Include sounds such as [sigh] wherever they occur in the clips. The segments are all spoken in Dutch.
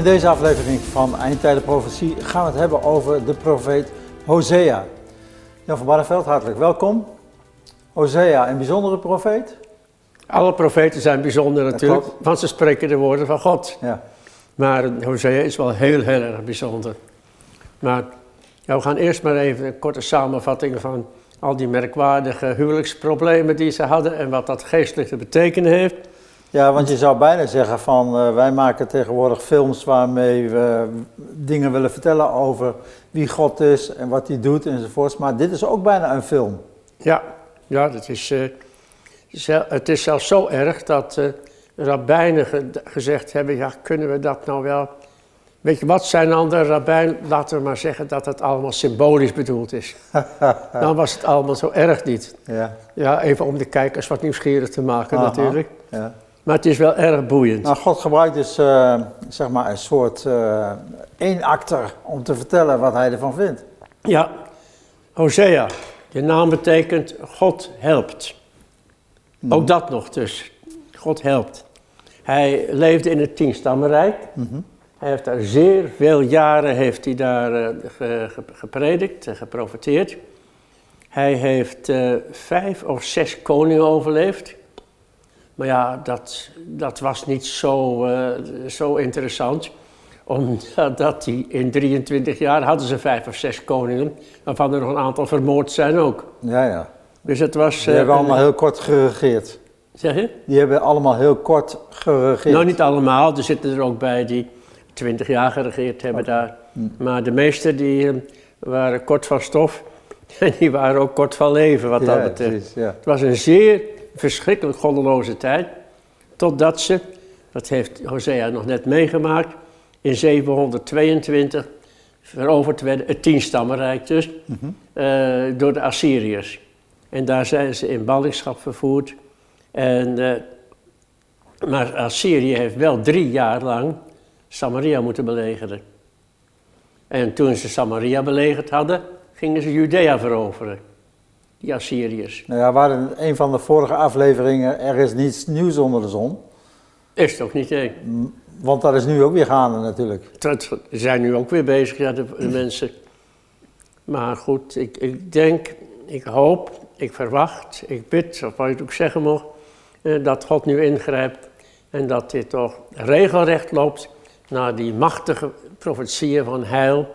In deze aflevering van Eindtijden Profetie gaan we het hebben over de profeet Hosea. Jan van Barneveld, hartelijk welkom. Hosea, een bijzondere profeet? Alle profeten zijn bijzonder natuurlijk, want ze spreken de woorden van God. Ja. Maar Hosea is wel heel, heel erg bijzonder. Maar ja, we gaan eerst maar even een korte samenvatting van al die merkwaardige huwelijksproblemen die ze hadden en wat dat geestelijk te betekenen heeft. Ja, want je zou bijna zeggen van eh, wij maken tegenwoordig films waarmee we dingen willen vertellen over wie God is en wat hij doet enzovoorts. Maar dit is ook bijna een film. Ja, ja dat is, eh, zel- het is zelfs zo erg dat eh rabbijnen ge- gezegd hebben, ja, kunnen we dat nou wel... Weet je wat, zijn andere rabbijn, laten we maar zeggen dat het allemaal symbolisch bedoeld is. [laughs] Dan was het allemaal zo erg niet. Ja. Ja, even om de kijkers wat nieuwsgierig te maken Aha. natuurlijk. ja. Maar het is wel erg boeiend. Nou, God gebruikt dus eh, zeg maar een soort eh één acter om te vertellen wat hij ervan vindt. Ja, Hosea, de naam betekent God helpt. Ook dat nog dus, God helpt. Hij leefde in het Tienstammenrijk. Hij heeft daar zeer veel jaren heeft hij daar, eh, ge- ge- gepredikt en geprofeteerd. Hij heeft vijf of zes koningen overleefd. Maar ja, dat, dat was niet zo, eh, zo interessant. Omdat hij in 23 jaar hadden ze vijf of zes koningen, waarvan er nog een aantal vermoord zijn ook. Ja, ja. Dus het was... Die eh, hebben een- allemaal heel kort geregeerd. Zeg je? Die hebben allemaal heel kort geregeerd. Nou, niet allemaal. Er zitten er ook bij die 20 jaar geregeerd hebben daar. Maar de meeste die eh, waren kort van stof. [laughs] En die waren ook kort van leven, wat dat ja, betreft. precies, ja. Het was een zeer verschrikkelijk goddeloze tijd. Totdat ze, dat heeft Hosea nog net meegemaakt, in 722 veroverd werden, het tienstammenrijk dus, eh, door de Assyriërs. En daar zijn ze in ballingschap vervoerd. En, eh, maar Assyrië heeft wel drie jaar lang Samaria moeten belegeren. En toen ze Samaria belegerd hadden, gingen ze Judea veroveren. Die Assyriërs. Nou ja, we hadden in een van de vorige afleveringen, er is niets nieuws onder de zon. Is ook niet, hè? Want dat is nu ook weer gaande natuurlijk. Dat zijn nu ook weer bezig, ja, de, de mensen. Maar goed, ik, ik denk, ik hoop, ik verwacht, ik bid, of wat je het ook zeggen mocht, eh, dat God nu ingrijpt en dat dit toch regelrecht loopt naar die machtige profetieën van heil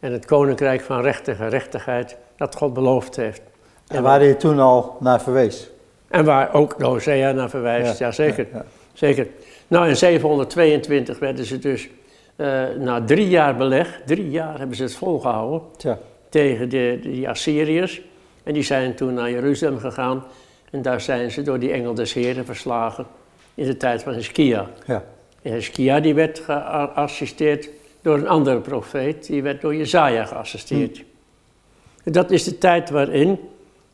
en het koninkrijk van recht en gerechtigheid dat God beloofd heeft. En waar hij toen al naar verwees. En waar ook de Hosea naar verwijst, Ja, ja, zeker. ja, ja. zeker. Nou, in 722 werden ze dus eh, na drie jaar beleg, drie jaar hebben ze het volgehouden Tja, tegen de, die Assyriërs. En die zijn toen naar Jeruzalem gegaan en daar zijn ze door die engel des Heren verslagen in de tijd van Hiskia. ja. En Hiskia die werd geassisteerd door een andere profeet, die werd door Jezaja geassisteerd. En dat is de tijd waarin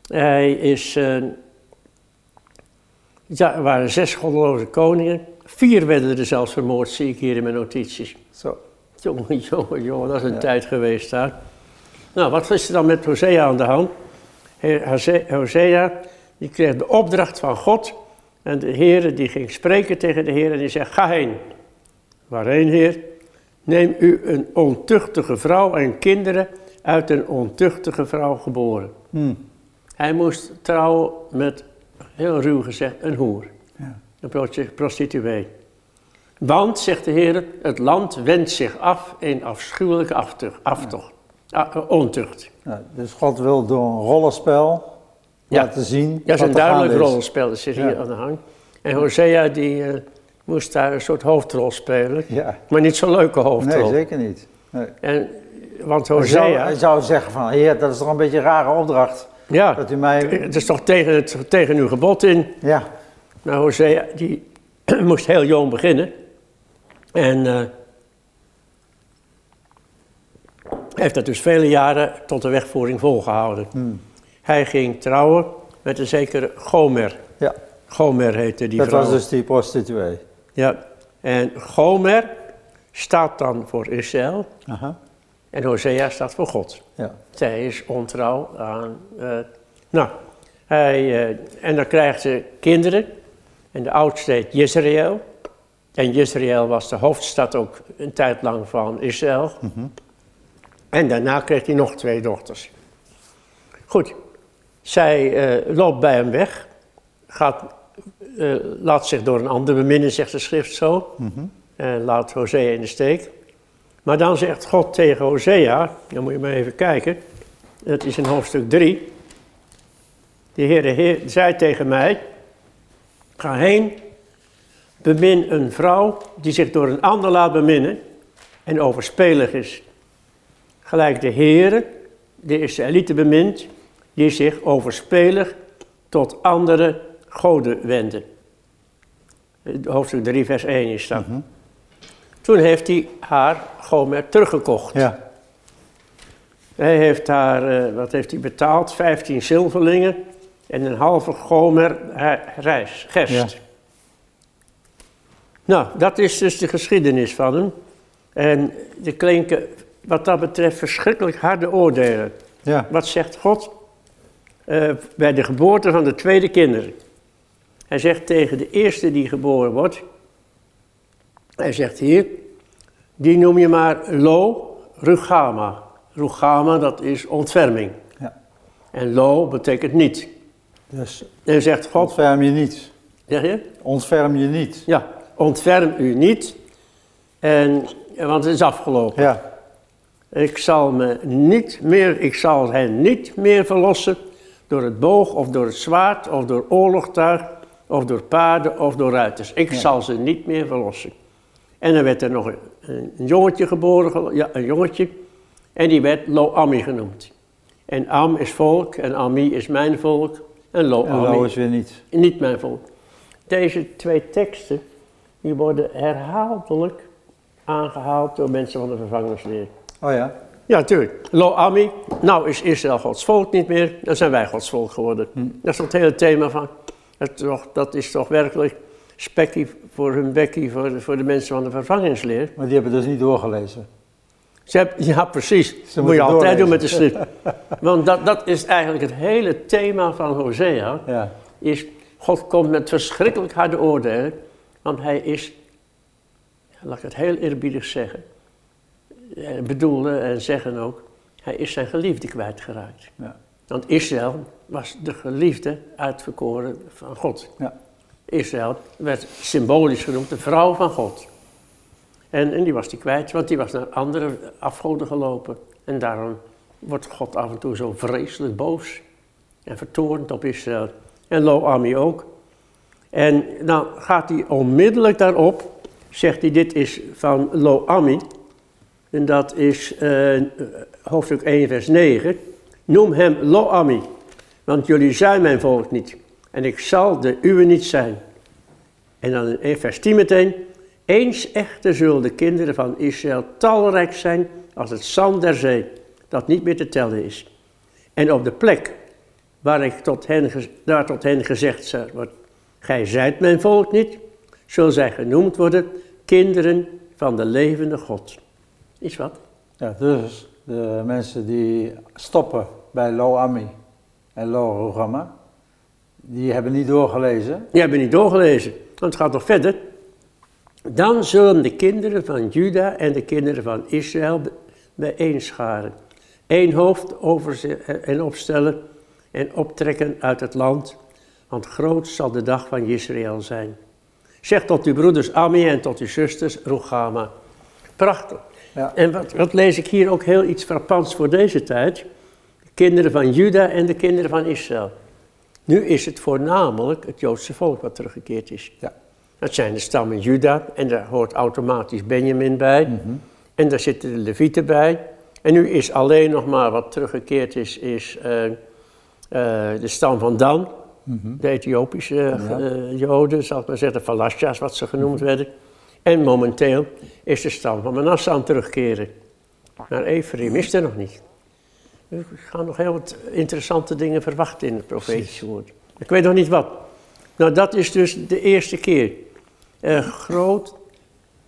hij is, eh, ja, er waren zes goddeloze koningen, vier werden er zelfs vermoord, zie ik hier in mijn notities. Zo. Jongen, [laughs] jongen, jongen, dat is een Ja. tijd geweest daar. Nou, wat is er dan met Hosea aan de hand? Hosea, die kreeg de opdracht van God. En de Heer die ging spreken tegen de Heer en die zei, ga heen. Waarheen, Heer? Neem u een ontuchtige vrouw en kinderen uit een ontuchtige vrouw geboren. Hm. Hij moest trouwen met, heel ruw gezegd, een hoer. Ja. Een prosti- prostituee. Want, zegt de Heer, het land wendt zich af in afschuwelijke aftucht, aftocht, ah, eh, ontucht. Dus God wil door een rollenspel Ja. laten zien Ja, dat is een duidelijk is. rollenspel, dat zit hier Ja. aan de hang. En Hosea die eh, moest daar een soort hoofdrol spelen, Ja, maar niet zo'n leuke nee, hoofdrol. zeker niet. Nee. en, want Hij zou, Hosea, hij zou zeggen van, heer, dat is toch een beetje een rare opdracht. Ja, Dat u mij... het is toch tegen, het, tegen uw gebod in. Ja, Nou, Hosea, die [clears throat] moest heel jong beginnen. En eh, heeft dat dus vele jaren tot de wegvoering volgehouden. Hmm. Hij ging trouwen met een zekere Gomer. ja. Gomer heette die dat vrouw. was dus die prostituee. Ja, en Gomer staat dan voor Israël Aha. en Hosea staat voor God. Ja. Zij is ontrouw aan. eh, nou, hij, eh, en dan krijgt ze kinderen. En de oudste heet Jezreel. En Israël was de hoofdstad ook een tijd lang van Israël. En daarna kreeg hij nog twee dochters. Goed, zij eh, loopt bij hem weg, gaat, laat zich door een ander beminnen, zegt de schrift zo. En laat Hosea in de steek. Maar dan zegt God tegen Hosea, dan moet je maar even kijken. Dat is in hoofdstuk 3. De Heere Heer zei tegen mij, ga heen, bemin een vrouw die zich door een ander laat beminnen en overspelig is. Gelijk de Heere, de Israëlieten bemint, die zich overspelig tot andere goden wenden. Hoofdstuk 3 vers 1 is dat. Toen heeft hij haar Gomer teruggekocht. Ja. Hij heeft haar, eh, wat heeft hij betaald? 15 zilverlingen en een halve Gomer rijst, gerst. Ja. Nou, dat is dus de geschiedenis van hem. En er klinken wat dat betreft verschrikkelijk harde oordelen. Ja. Wat zegt God eh, bij de geboorte van de tweede kinderen? Hij zegt tegen de eerste die geboren wordt, hij zegt hier, die noem je maar Lo Rugama. Rugama, dat is ontferming. Ja. En Lo betekent niet. Dus En zegt God, ontferm je niet. zeg je? Ontferm je niet. Ja, ontferm u niet, en, want het is afgelopen. Ja. Ik zal me niet meer, ik zal hen niet meer verlossen door het boog of door het zwaard of door oorlogtuig of door paarden of door ruiters. Ik Ja. zal ze niet meer verlossen. En dan werd er nog een, een jongetje geboren, ja, een jongetje, en die werd Lo-Ami genoemd. En Am is volk en Ami is mijn volk en En Lo-Ami Lo is weer niet. niet mijn volk. Deze twee teksten die worden herhaaldelijk aangehaald door mensen van de vervangingsleer. Oh ja. Ja, tuurlijk. Lo-Ami, nou is Israël Gods volk niet meer, dan zijn wij Gods volk geworden. Dat is het hele thema van. Dat, is toch, dat is toch werkelijk spekkie voor hun bekkie, voor de, voor de mensen van de vervangingsleer. Maar die hebben dus niet doorgelezen. Ze hebben, ja, precies. dat moet je altijd doen met de schrift. Want dat, dat is eigenlijk het hele thema van Hosea. Ja. Is, God komt met verschrikkelijk harde oordelen. Want hij is, laat ik het heel eerbiedig zeggen. eh, Bedoelen en zeggen ook. Hij is zijn geliefde kwijtgeraakt. Ja. Want Israël was de geliefde uitverkoren van God. Ja. Israël werd symbolisch genoemd de vrouw van God. En, en die was die kwijt, want die was naar andere afgoden gelopen. En daarom wordt God af en toe zo vreselijk boos en vertoornd op Israël. En Lo-Ami ook. En dan gaat hij onmiddellijk daarop, zegt hij dit is van Lo-Ami. En dat is eh, hoofdstuk 1 vers 9. Noem hem Lo-Ami, want jullie zijn mijn volk niet. En ik zal de uwe niet zijn. En dan in vers 10 meteen. Eens echter zullen de kinderen van Israël talrijk zijn als het zand der zee, dat niet meer te tellen is. En op de plek waar, ik tot hen, daar tot hen gezegd wordt, gij zijt mijn volk niet, zullen zij genoemd worden kinderen van de levende God. Is wat? ja. Dus de mensen die stoppen bij Lo Ami en Lo Rugama, die hebben niet doorgelezen. Die hebben niet doorgelezen, want het gaat nog verder. Dan zullen de kinderen van Juda en de kinderen van Israël bijeenscharen. Eén hoofd over ze en opstellen en optrekken uit het land, want groot zal de dag van Israël zijn. Zeg tot uw broeders Ami en tot uw zusters Rugama. Prachtig. Ja. En wat, wat lees ik hier ook heel iets frappants voor deze tijd? De kinderen van Juda en de kinderen van Israël. Nu is het voornamelijk het Joodse volk wat teruggekeerd is. Ja. Dat zijn de stammen Juda en daar hoort automatisch Benjamin bij. En daar zitten de Levieten bij. En nu is alleen nog maar wat teruggekeerd is, is eh, eh, de stam van Dan. De Ethiopische eh, Ja. Joden, zal ik maar zeggen, de Falasja's wat ze genoemd werden. En momenteel is de stam van Manasseh aan het terugkeren. Maar Ephraim is er nog niet. We gaan nog heel wat interessante dingen verwachten in het profetische woord. Ik weet nog niet wat. Nou, dat is dus de eerste keer. Eh, groot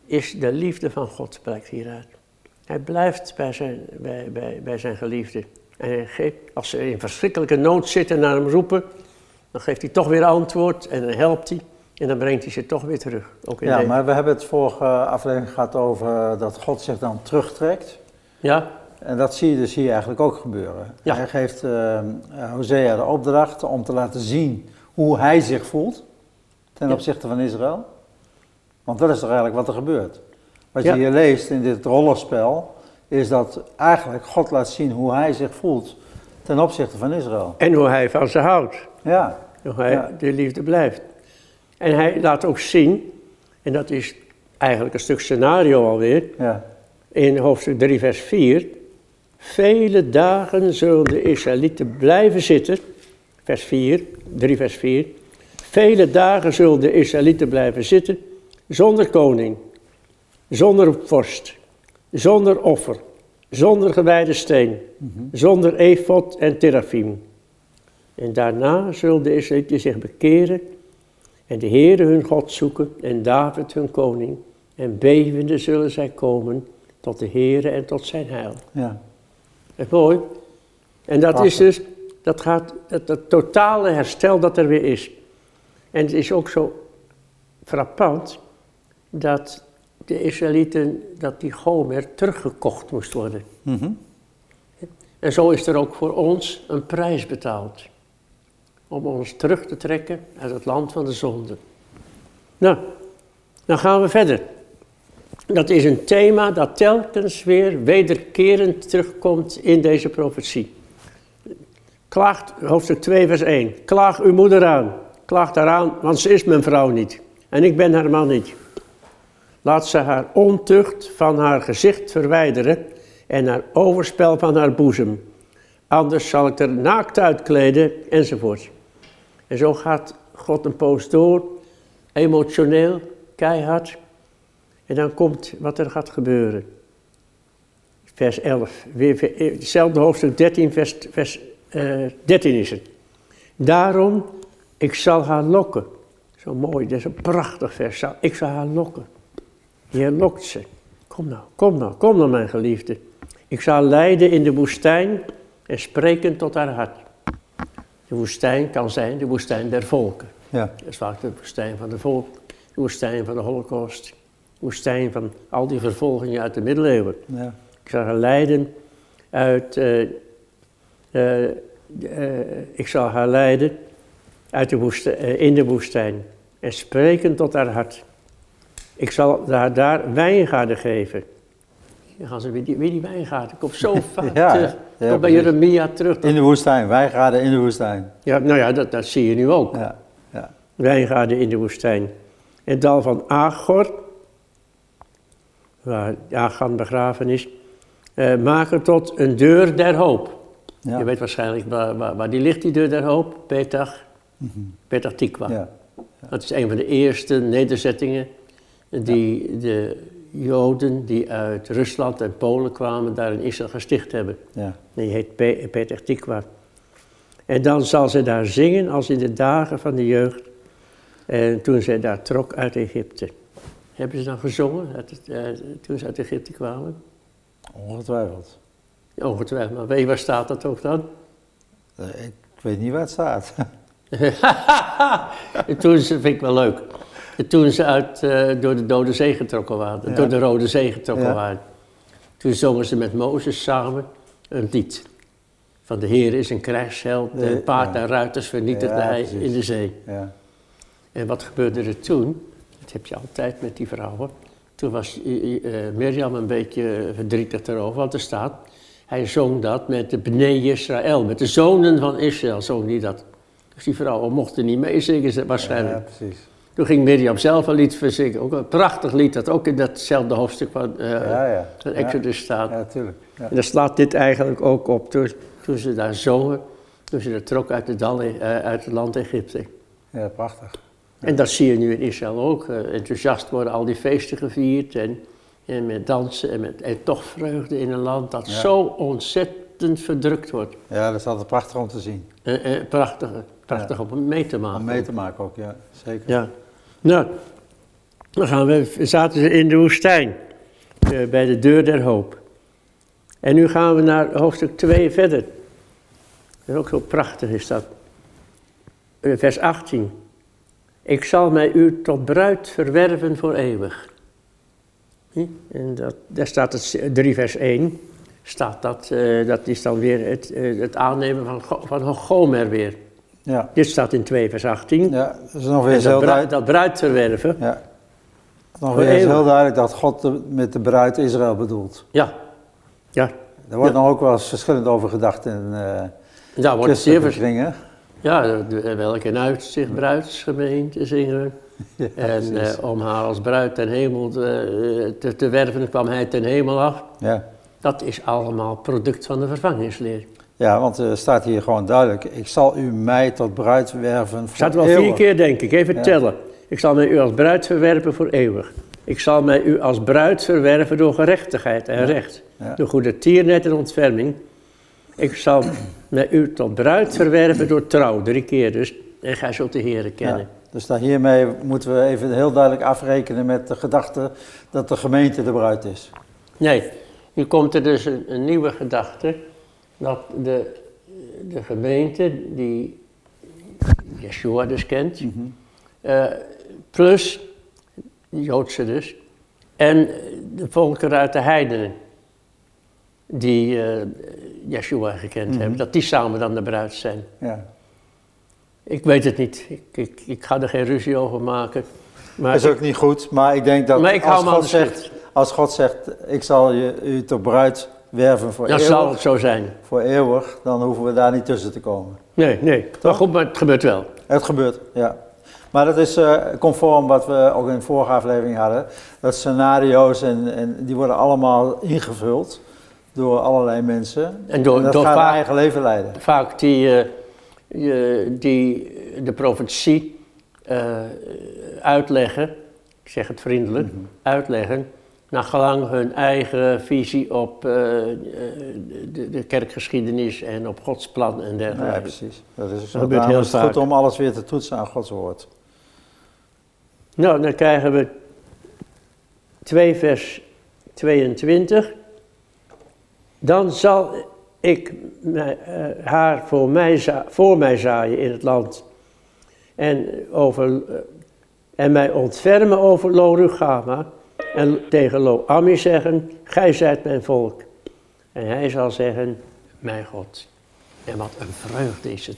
is de liefde van God, blijkt hieruit. Hij blijft bij zijn, bij, bij, bij zijn geliefde. En geeft, als ze in verschrikkelijke nood zitten en naar hem roepen, dan geeft hij toch weer antwoord en dan helpt hij. En dan brengt hij ze toch weer terug. Ook in Ja, de- maar we hebben het vorige aflevering gehad over dat God zich dan terugtrekt. ja, En dat zie je dus hier eigenlijk ook gebeuren. Ja. Hij geeft eh, Hosea de opdracht om te laten zien hoe hij zich voelt ten Ja. opzichte van Israël. Want dat is toch eigenlijk wat er gebeurt. Wat Ja. je hier leest in dit rollenspel, is dat eigenlijk God laat zien hoe hij zich voelt ten opzichte van Israël. en hoe hij van ze houdt. Ja, Hoe hij de liefde blijft. En hij laat ook zien, en dat is eigenlijk een stuk scenario alweer, ja, in hoofdstuk 3, vers 4. Vele dagen zullen de Israëlieten blijven zitten. Vers 4, 3, vers 4. Vele dagen zullen de Israëlieten blijven zitten zonder koning, zonder vorst, zonder offer, zonder gewijde steen, zonder efot en terafim. En daarna zullen de Israëlieten zich bekeren en de Heere hun God zoeken en David hun koning. En bevende zullen zij komen tot de Heere en tot zijn heil. ja. Is mooi. En dat is dus, dat gaat, dat, dat totale herstel dat er weer is. En het is ook zo frappant dat de Israëlieten, dat die Gomer teruggekocht moest worden. Mhm. En zo is er ook voor ons een prijs betaald. Om ons terug te trekken uit het land van de zonde. Nou, dan gaan we verder. Dat is een thema dat telkens weer wederkerend terugkomt in deze profetie. Klaagt, hoofdstuk 2, vers 1. Klaag uw moeder aan. Klaag haar aan, want ze is mijn vrouw niet. En ik ben haar man niet. Laat ze haar ontucht van haar gezicht verwijderen en haar overspel van haar boezem. Anders zal ik er naakt uitkleden, enzovoort. En zo gaat God een poos door, emotioneel, keihard. En dan komt wat er gaat gebeuren. Vers 11, weer, eh, hetzelfde hoofdstuk 13, vers, vers eh, 13 is het. Daarom, ik zal haar lokken. Zo mooi, dat is een prachtig vers. Ik zal haar lokken. Je lokt ze. Kom nou, kom nou, kom nou mijn geliefde. Ik zal leiden in de woestijn en spreken tot haar hart. De woestijn kan zijn de woestijn der volken. ja. Dat is vaak de woestijn van de volk, de woestijn van de holocaust, woestijn van al die vervolgingen uit de middeleeuwen. ja. Ik zal haar leiden uit, eh, eh, eh, ik zal haar leiden uit de woestijn, in de woestijn en spreken tot haar hart. Ik zal haar daar wijngaarden geven. Dan gaan ze weer die, weer die wijngaarden. Ik kom zo [laughs] vaak Ja, terug. ja, Ik kom bij. Jeremia terug. In de woestijn, wij gaan in de woestijn. Ja, nou ja, dat, dat zie je nu ook. Ja, ja. Wijngaarden in de woestijn. Het dal van Agor, waar Agan begraven is, eh, maken tot een deur der hoop. ja. Je weet waarschijnlijk waar, waar, waar die ligt, die deur der hoop, Petach, Petach Tikwa. ja. Dat is een van de eerste nederzettingen die de Joden die uit Rusland en Polen kwamen, daar in Israël gesticht hebben. ja. Die heet Pe- Petach Tikwa. En dan zal ze daar zingen als in de dagen van de jeugd. En toen zij daar trok uit Egypte. Hebben ze dan gezongen uit het, eh, toen ze uit Egypte kwamen? Ongetwijfeld. Ongetwijfeld, maar weet je waar staat dat ook dan? Eh, Ik weet niet waar het staat. [laughs] En toen ze, vind ik wel leuk. En toen ze uit, eh, door de Dode Zee getrokken waren, Ja. door de Rode Zee getrokken Ja. waren. Toen zongen ze met Mozes samen een lied. Van de Heer is een krijgsheld, Nee, en paard en ruiters vernietigde hij in de zee. Ja. En wat gebeurde er toen? Dat heb je altijd met die vrouwen. Toen was eh, eh, Mirjam een beetje verdrietig erover, want er staat... Hij zong dat met de Bnei Israël, met de zonen van Israël zong hij dat. Dus die vrouwen mochten niet meezingen waarschijnlijk. Ja, precies. Toen ging Mirjam zelf een lied verzingen, ook een prachtig lied dat ook in datzelfde hoofdstuk van eh Ja, ja. van Ja. Exodus staat. Ja, tuurlijk. Ja. En daar slaat dit eigenlijk ook op, toen, toen ze daar zongen, toen ze er trok uit, de dal, uit het land Egypte. ja, prachtig. En dat zie je nu in Israël ook. eh, enthousiast worden al die feesten gevierd en, en met dansen en, met, en toch vreugde in een land dat Ja. zo ontzettend verdrukt wordt. Ja, dat is altijd prachtig om te zien. Eh, eh, prachtig, prachtig om mee te maken. Om mee te maken ook, ja. Zeker. Ja. Nou, dan gaan we, zaten ze in de woestijn, eh, bij de deur der hoop. En nu gaan we naar hoofdstuk 2 verder. Dat is ook zo prachtig is dat. Vers 18. Ik zal mij u tot bruid verwerven voor eeuwig. En dat, daar staat het 3 vers 1. Staat dat, eh, dat is dan weer het, eh, het aannemen van, van Gomer weer. Ja, Dit staat in 2 vers 18. ja dat is nog weer heel duidelijk. dat bruid verwerven. Ja. Nog weer eeuwig. heel duidelijk dat God de- met de bruid Israël bedoelt. Ja. Ja, Daar wordt Ja. nog ook wel eens verschillend over gedacht in eh daar wordt zeer. Ja, welke een uitzicht bruidsgemeente zingen. [laughs] Ja, En eh, om haar als bruid ten hemel te, te, te werven kwam hij ten hemel af. ja. Dat is allemaal product van de vervangingsleer. ja, want er staat hier gewoon duidelijk. Ik zal u mij tot bruid werven voor Staat wel eeuwig. vier keer, denk ik. Even Ja. tellen. Ik zal mij u als bruid verwerven voor eeuwig. Ik zal mij u als bruid verwerven door gerechtigheid en recht. Door goede tiernet en ontferming. Ik zal mij u tot bruid verwerven door trouw. Drie keer dus. En gij zult de Heer kennen. Ja, dus daar hiermee moeten we even heel duidelijk afrekenen met de gedachte dat de gemeente de bruid is. Nee, nu komt er dus een, een nieuwe gedachte. Dat de, de gemeente, die Yeshua dus kent, eh, plus de Joodse dus, en de volkeren uit de heidenen, die eh Yeshua gekend hebben, dat die samen dan de bruid zijn. Ja. Ik weet het niet, ik, ik, ik ga er geen ruzie over maken. Maar Dat is ook niet goed, maar ik denk dat Maar ik als, God zegt, als God zegt, ik zal je, u tot bruid werven voor, dan eeuwig, zal het zo zijn. voor eeuwig, dan hoeven we daar niet tussen te komen. Nee, nee. Maar goed, maar het gebeurt wel. Het gebeurt, ja. Maar dat is eh, conform wat we ook in de vorige aflevering hadden. Dat scenario's en, en die worden allemaal ingevuld door allerlei mensen. En door- dat door gaat vaak- eigen leven leiden. vaak die, eh, die de profetie eh, uitleggen, ik zeg het vriendelijk, Mhm. uitleggen, naar gelang hun eigen visie op eh, de, de kerkgeschiedenis en op Gods plan en Ja, dergelijke. precies. Dat is, gebeurt daarom heel is het vaak. goed om alles weer te toetsen aan Gods woord. nou, dan krijgen we 2 vers 22. Dan zal ik eh, haar voor mij, za- voor mij zaaien in het land. En, over, eh, en mij ontfermen over Lo Rugama. En tegen Lo Ami zeggen, gij zijt mijn volk. En hij zal zeggen, mijn God. En wat een vreugde is het.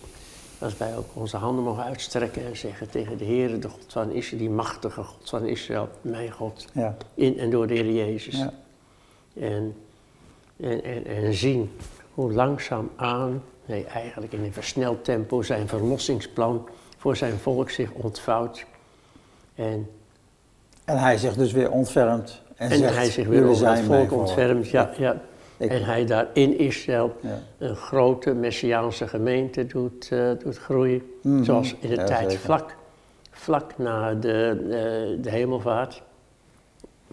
Als wij ook onze handen mogen uitstrekken en zeggen tegen de Heer, de God van Israël, die machtige God van Israël, mijn God. Ja. In en door de Heer Jezus. Ja. En, en, en, en zien hoe langzaam aan, nee eigenlijk in een versneld tempo, zijn verlossingsplan voor zijn volk zich ontvouwt. En, En hij zich dus weer ontfermt. En, en zegt, hij zich weer over het zijn volk ontfermt. Ja, ja. Ik- En hij daar in Israël Ja. een grote Messiaanse gemeente doet, eh, doet groeien. Mhm. Zoals in de Ja, tijd zeker. vlak, vlak na de, eh, de hemelvaart,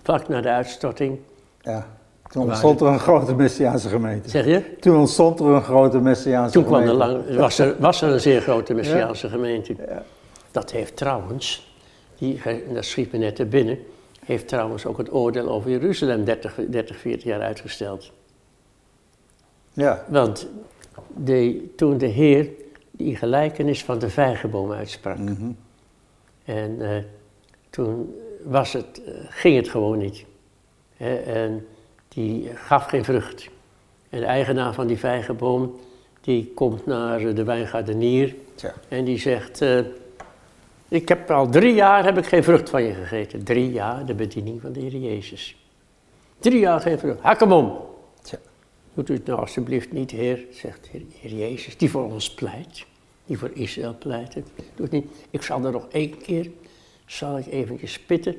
vlak na de uitstorting. Ja. Toen ontstond er een grote Messiaanse gemeente. Zeg je? Toen ontstond er een grote Messiaanse Toen kwam er gemeente. lang, was, er, was er een zeer grote Messiaanse gemeente. Ja. Dat heeft trouwens, die, dat schiet me net er binnen, heeft trouwens ook het oordeel over Jeruzalem 30, 30 40 jaar uitgesteld. Ja. Want de, toen de Heer die gelijkenis van de vijgenboom uitsprak. Mhm. En eh, toen was het, eh, ging het gewoon niet. En die gaf geen vrucht. En de eigenaar van die vijgenboom, die komt naar de wijngaardenier en die zegt, eh, ik heb al drie jaar heb ik geen vrucht van je gegeten. Drie jaar de bediening van de Heer Jezus. Drie jaar geen vrucht. Hak hem om. Tja. Doet u het nou alsjeblieft niet, Heer, zegt de Heer, Jezus, die voor ons pleit, die voor Israël pleit. Doe het niet. Ik zal er nog één keer, zal ik eventjes spitten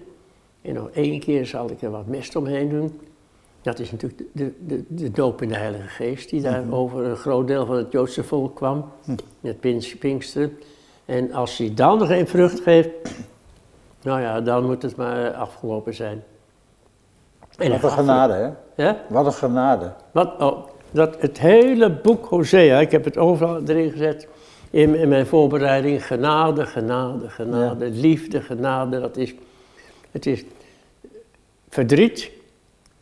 en nog één keer zal ik er wat mest omheen doen. Dat is natuurlijk de, de, de, doop in de Heilige Geest, die daar over een groot deel van het Joodse volk kwam, met Pins- Pinksteren. En als hij dan nog geen vrucht geeft, nou ja, dan moet het maar afgelopen zijn. En Wat een genade, hè? Ja? Wat een genade. Wat, oh, dat het hele boek Hosea, ik heb het overal erin gezet in, in mijn voorbereiding. Genade, genade, genade, liefde, genade. Dat is, het is verdriet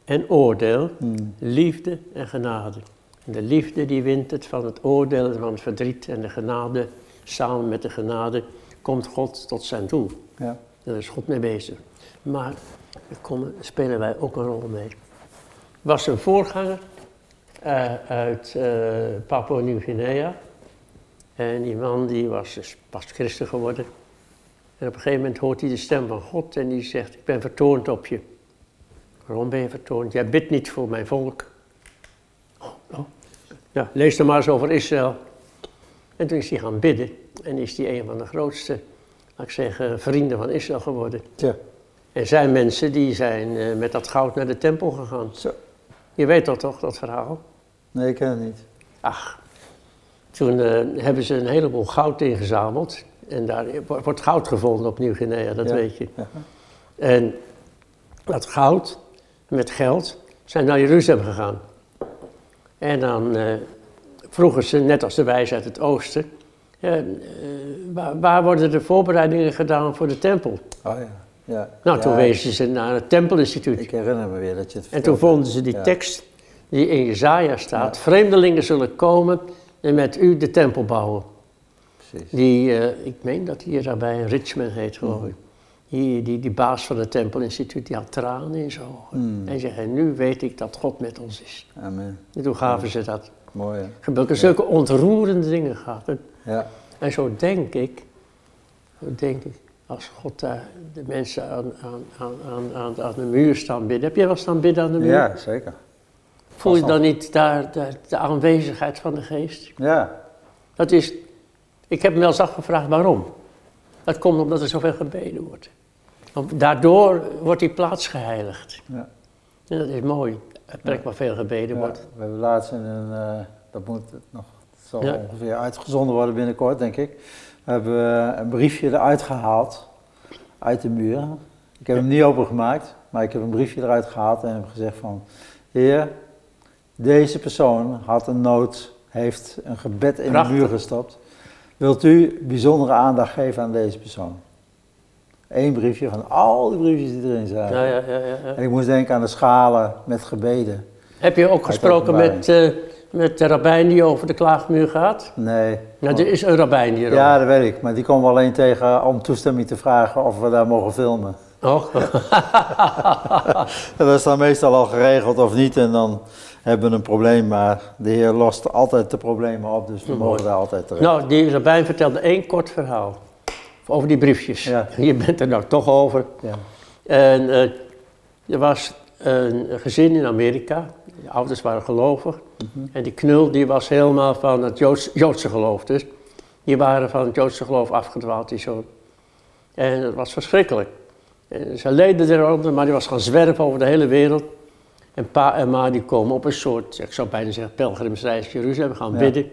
en oordeel, Hmm. liefde en genade. En de liefde die wint het van het oordeel en van het verdriet en de genade, samen met de genade, komt God tot zijn doel. Ja. Daar is God mee bezig. Maar daar komen, spelen wij ook een rol mee. Was een voorganger eh, uit uh, Papua Nieuw-Guinea. En die man die was dus pas christen geworden. En op een gegeven moment hoort hij de stem van God en die zegt, ik ben vertoond op je. Waarom ben je vertoond? Jij bidt niet voor mijn volk. Oh, oh. Ja, lees er maar eens over Israël. En toen is hij gaan bidden en is hij een van de grootste, laat ik zeggen, vrienden van Israël geworden. Ja. En zijn mensen die zijn uh, met dat goud naar de tempel gegaan. Zo. Je weet dat toch, dat verhaal? Nee, ik ken het niet. Ach, toen uh, hebben ze een heleboel goud ingezameld. En daar wordt goud gevonden op Nieuw-Guinea, dat Ja. weet je. Ja. En dat goud met geld zijn naar Jeruzalem gegaan. En dan eh, vroegen ze, net als de wijzen uit het oosten, eh, waar, waar worden de voorbereidingen gedaan voor de tempel? Oh ja. ja. Nou, toen wezen ze naar het tempelinstituut. Ik herinner me weer dat je het En toen vonden ze die Ja. tekst die in Jezaja staat. Vreemdelingen zullen komen en met u de tempel bouwen. Precies. Die, eh, ik meen dat hij daarbij Richmond heet geloof Mhm. ik. Die, die, die baas van het tempelinstituut, die had tranen in zijn ogen. Mm. En en nu weet ik dat God met ons is. Amen. En toen gaven ze dat. Mooi hè? Zulke ontroerende dingen gehad. En, Ja. en zo denk ik, zo denk ik, als God daar de mensen aan, aan, aan, aan, aan, de muur staan bidden. Heb jij wel staan bidden aan de muur? ja, zeker. Voel je dan niet daar, daar de aanwezigheid van de geest? Ja. Dat is, ik heb me wel eens afgevraagd waarom. Dat komt omdat er zoveel gebeden wordt. Daardoor wordt die plaats geheiligd. Ja. En dat is mooi. Het brengt maar veel gebeden Ja, wordt. we hebben laatst in een, eh, dat moet nog, het zal Ja. ongeveer uitgezonden worden binnenkort, denk ik. We hebben eh, een briefje eruit gehaald, uit de muur. Ik heb hem niet opengemaakt, maar ik heb een briefje eruit gehaald en heb gezegd van, Heer, deze persoon had een nood, heeft een gebed in Prachtig. de muur gestopt. Wilt u bijzondere aandacht geven aan deze persoon? Eén briefje van al die briefjes die erin zijn. Ja, ja, ja, ja. En ik moest denken aan de schalen met gebeden. Heb je ook gesproken met, eh, met de rabbijn die over de klaagmuur gaat? Nee. Nou, er is een rabbijn erover. Ja, dat weet ik. Maar die komen we alleen tegen om toestemming te vragen of we daar mogen filmen. En [laughs] dat is dan meestal al geregeld of niet en dan hebben we een probleem. Maar de Heer lost altijd de problemen op, dus we Mooi. mogen daar altijd terecht. nou, die rabbijn vertelde één kort verhaal. Over die briefjes. Ja. [laughs] Je bent er nou toch over. Ja. En eh, er was een gezin in Amerika. De ouders waren gelovig. Mhm. En die knul die was helemaal van het Joods, Joodse geloof. Dus die waren van het Joodse geloof afgedwaald, die zoon. En het was verschrikkelijk. En ze leden eronder, maar die was gaan zwerven over de hele wereld. En pa en ma die komen op een soort, ik zou bijna zeggen, pelgrimsreis Jeruzalem, gaan Ja. bidden.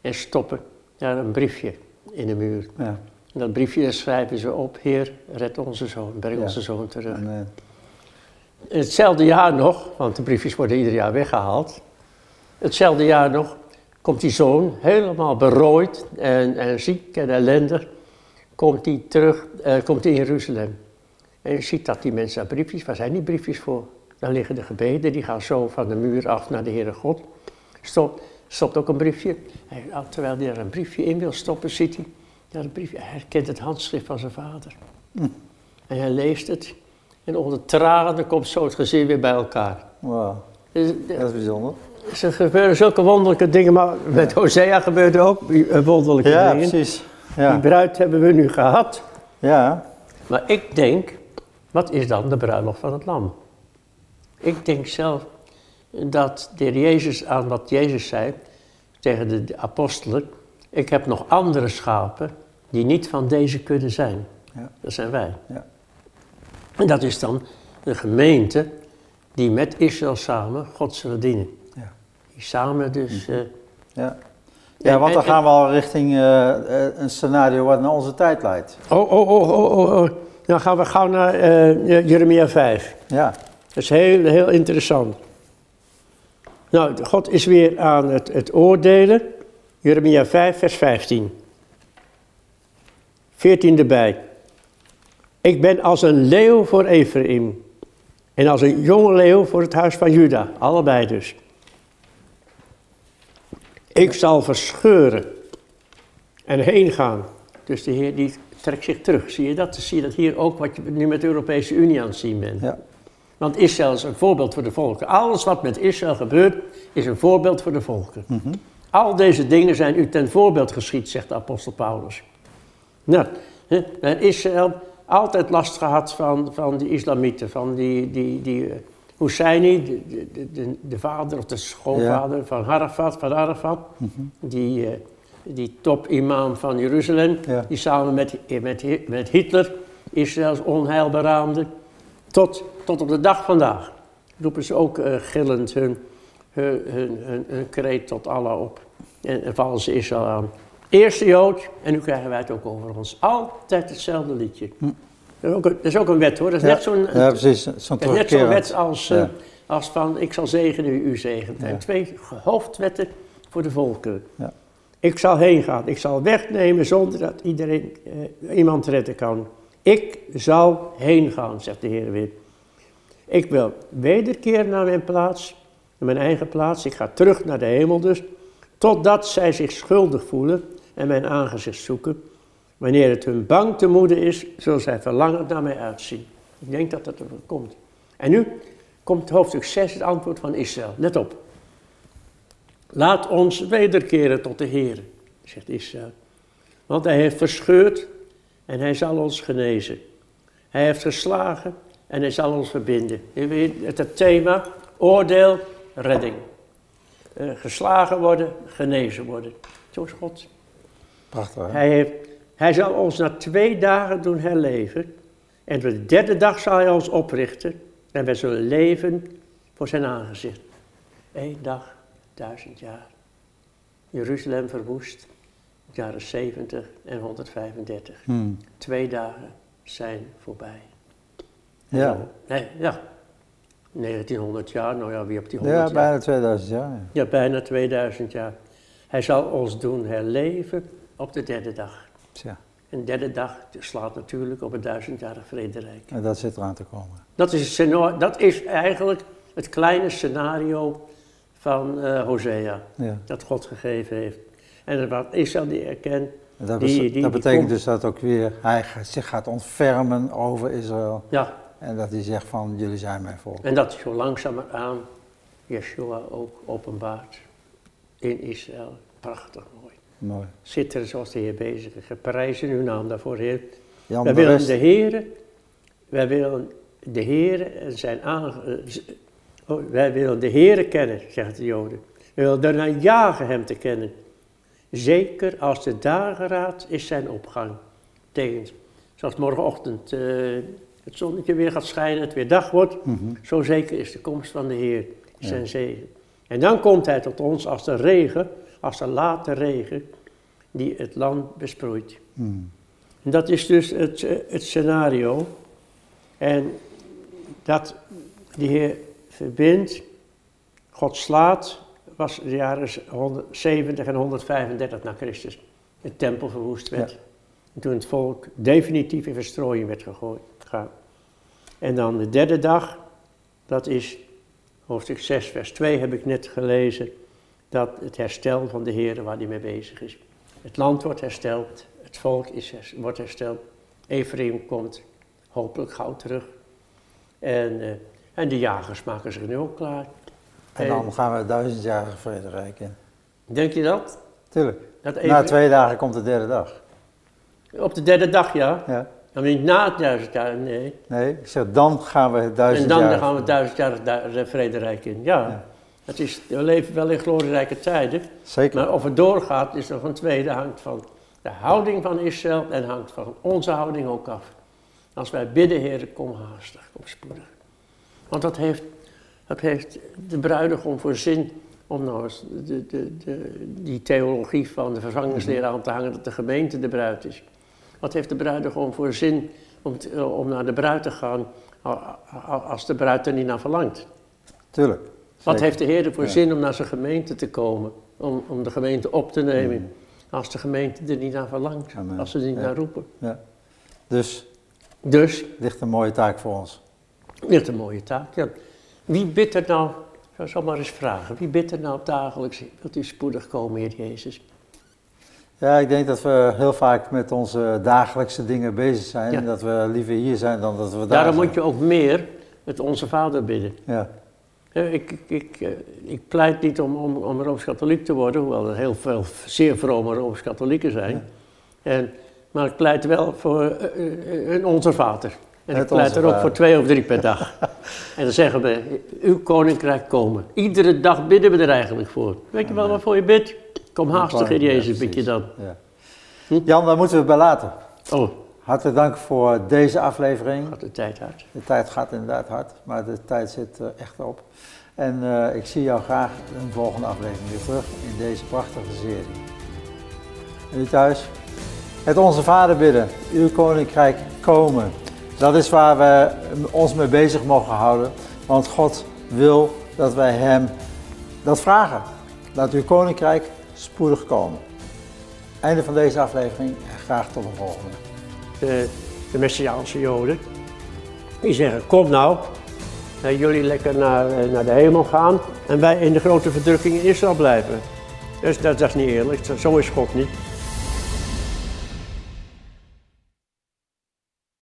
En stoppen daar een briefje in de muur. Ja. En dat briefje schrijven ze op, Heer, red onze zoon, breng Ja. onze zoon terug. Hetzelfde jaar nog, want de briefjes worden ieder jaar weggehaald. Hetzelfde jaar nog komt die zoon helemaal berooid en, en ziek en ellendig. Komt hij terug, eh, komt hij in Jeruzalem. En je ziet dat die mensen daar briefjes, waar zijn die briefjes voor? Dan liggen de gebeden, die gaan zo van de muur af naar de Heere God. Stopt, stopt ook een briefje. Hij, ah, terwijl hij er een briefje in wil stoppen, ziet hij, ja, dat briefje, hij herkent het handschrift van zijn vader. En hij leest het. En onder tranen komt zo het gezin weer bij elkaar. Wauw, Dus, dat is bijzonder. dus er gebeuren zulke wonderlijke dingen, maar met Hosea gebeurde ook eh, wonderlijke Ja, dingen. precies. Die Ja. bruid hebben we nu gehad. ja, Maar ik denk, wat is dan de bruiloft van het lam? Ik denk zelf dat de Heer Jezus aan wat Jezus zei tegen de, apostelen, ik heb nog andere schapen die niet van deze kudde zijn. Ja. Dat zijn wij. Ja. En dat is dan de gemeente die met Israël samen God zullen dienen. Ja. Die samen dus... eh, ja. Ja, want dan gaan we al richting eh, eh, een scenario wat naar onze tijd leidt. oh, oh, oh, oh, oh, oh. Dan gaan we gauw naar eh, Jeremia 5. Ja, Dat is heel, heel interessant. Nou, God is weer aan het, het oordelen. Jeremia 5, vers 15. 14 erbij. Ik ben als een leeuw voor Ephraim. En als een jonge leeuw voor het huis van Juda. Allebei dus. Ik zal verscheuren en heen gaan. Dus de Heer die trekt zich terug. Zie je dat? Dan zie je dat hier ook wat je nu met de Europese Unie aan het zien bent. Ja. Want Israël is een voorbeeld voor de volken. Alles wat met Israël gebeurt, is een voorbeeld voor de volken. Mhm. Al deze dingen zijn u ten voorbeeld geschied, zegt de apostel Paulus. Nou, en Israël altijd last gehad van, van die islamieten, van die, die, die eh, Husseini, de, de, de, de vader of de schoonvader van Arafat, van Arafat, Mhm. die, eh, die top-imam van Jeruzalem, Ja. die samen met, met, met Hitler Israëls onheil beraamde. Tot, tot op de dag vandaag roepen ze ook eh, gillend hun, hun, hun, kreet tot Allah op. En, en vallen ze Israël aan. Eerste Jood, en nu krijgen wij het ook over ons. Altijd hetzelfde liedje. Dat, is ook dat is ook een wet hoor, dat is Ja. net zo'n Ja, precies. Dat is net zo'n wet als, eh, als van ik zal zegenen u zegent. En twee hoofdwetten voor de volkeren. Ja. Ik zal heen gaan, ik zal wegnemen zonder dat iedereen eh, iemand redden kan. Ik zal heen gaan, zegt de Heer weer. Ik wil wederkeren naar mijn plaats, naar mijn eigen plaats. Ik ga terug naar de hemel dus, totdat zij zich schuldig voelen en mijn aangezicht zoeken. Wanneer het hun bang te moede is, zullen zij verlangend naar mij uitzien. Ik denk dat dat er komt. En nu komt hoofdstuk 6, het antwoord van Israël. Let op. Laat ons wederkeren tot de Heer, zegt Israël. Want hij heeft verscheurd en hij zal ons genezen. Hij heeft geslagen en hij zal ons verbinden. Het, thema oordeel, redding. Eh, geslagen worden, genezen worden. Zo is God. Prachtig, hè? Hij, heeft, hij zal ons na twee dagen doen herleven. En op de derde dag zal hij ons oprichten. En wij zullen leven voor zijn aangezicht. Eén dag, duizend jaar. Jeruzalem verwoest. Jaren 70 en 135. Hmm. Twee dagen zijn voorbij. Ja. Nee, ja. 1900 jaar, nou ja, wie op die 100 ja, jaar? bijna 2000 jaar. Ja. Ja, bijna 2000 jaar. Hij zal ons doen herleven op de derde dag. Tja, En de derde dag slaat natuurlijk op het duizendjarig vrederijk. en dat zit eraan te komen. Dat is, dat is eigenlijk het kleine scenario van eh, Hosea, Ja. dat God gegeven heeft. En wat Israël die erkent, En dat, Die- bes- die- dat die betekent dus dat ook weer hij zich gaat ontfermen over Israël. ja, En dat hij zegt van, jullie zijn mijn volk. en dat zo langzamerhaan Yeshua ook openbaart in Israël. Prachtig mooi. Mooi. Zit er zoals de Heer bezig is. Geprijzen uw naam daarvoor, Heer. Jan Wij de willen de Heere, wij willen de Heere en zijn oh, wij willen de Heere kennen, zeggen de Joden. We willen ernaar jagen hem te kennen. Zeker als de dageraad is zijn opgang. Betekent, zoals morgenochtend eh, het zonnetje weer gaat schijnen, het weer dag wordt. Mhm. Zo zeker is de komst van de Heer, Ja. zijn zegen. En dan komt hij tot ons als de regen, als de late regen, die het land besproeit. Hmm. En dat is dus het, eh, het scenario. En dat de Heer verbindt, God slaat, was de jaren 170 en 135 na Christus. De tempel verwoest werd. Ja. En toen het volk definitief in verstrooiing werd gegooid. En dan de derde dag, dat is hoofdstuk 6, vers 2 heb ik net gelezen. Dat het herstel van de Heer waar hij mee bezig is. Het land wordt hersteld, het volk is, wordt hersteld. Ephraim komt hopelijk gauw terug. En, eh, en de jagers maken zich nu ook klaar. En dan gaan we duizendjarige vrederijk in. Denk je dat? Tuurlijk. dat Na twee dagen komt de derde dag. Op de derde dag, ja. Ja. Dan niet na het duizend jaar, nee. Nee, ik zeg dan gaan we het En duizendjarige... dan gaan we het duizendjarig du- vrederijk in. Ja, Ja. Het is, we leven wel in glorierijke tijden. Zeker. Maar of het doorgaat is nog een tweede, hangt van de houding van Israël en hangt van onze houding ook af. Als wij bidden, Heer, kom haastig, kom spoedig. Want dat heeft, dat heeft de bruidegom voor zin om nou eens de, de, de, die theologie van de vervangingsleer aan te hangen dat de gemeente de bruid is. Wat heeft de bruidegom voor zin om, te- om naar de bruid te gaan als de bruid er niet naar verlangt? Tuurlijk. Wat heeft de Heer ervoor Ja. zin om naar zijn gemeente te komen? Om, om de gemeente op te nemen. Als de gemeente er niet naar verlangt. Amen. Als ze er niet Ja. naar roepen. Ja. Dus Dus, ligt een mooie taak voor ons. Ligt een mooie taak. Ja. Wie bidt er nou, ik zal maar eens vragen. Wie bidt er nou dagelijks, wilt u spoedig komen, Heer Jezus? Ja, ik denk dat we heel vaak met onze dagelijkse dingen bezig zijn. Ja. En dat we liever hier zijn dan dat we daar Daarom zijn. moet je ook meer met onze vader bidden. Ja, Ik, ik, ik, eh, ik pleit niet om, om, om Rooms-Katholiek te worden, hoewel er heel veel zeer vrome Rooms-Katholieken zijn. En, maar ik pleit wel voor eh, eh, een Onze Vader. En ik pleit er ook voor twee of drie per dag. [laughs] en dan zeggen we, uw koninkrijk komen. Iedere dag bidden we er eigenlijk voor. Weet je wel waarvoor je bidt? Kom haastig in Jezus, bid je dan. ja. Hm? Jan, daar moeten we bij laten. Oh, Hartelijk dank voor deze aflevering. gaat de tijd uit. De tijd gaat inderdaad hard, maar de tijd zit eh, echt op. En eh, ik zie jou graag in de volgende aflevering weer terug in deze prachtige serie. En u thuis, het Onze Vader bidden, uw koninkrijk komen. Dat is waar we ons mee bezig mogen houden, want God wil dat wij Hem dat vragen. Laat uw koninkrijk spoedig komen. Einde van deze aflevering graag tot de volgende. de, de Messiaanse Joden. Die zeggen, kom nou, jullie lekker naar, eh, naar de hemel gaan en wij in de grote verdrukking in Israël blijven. Dus dat, dat is niet eerlijk, zo is God niet.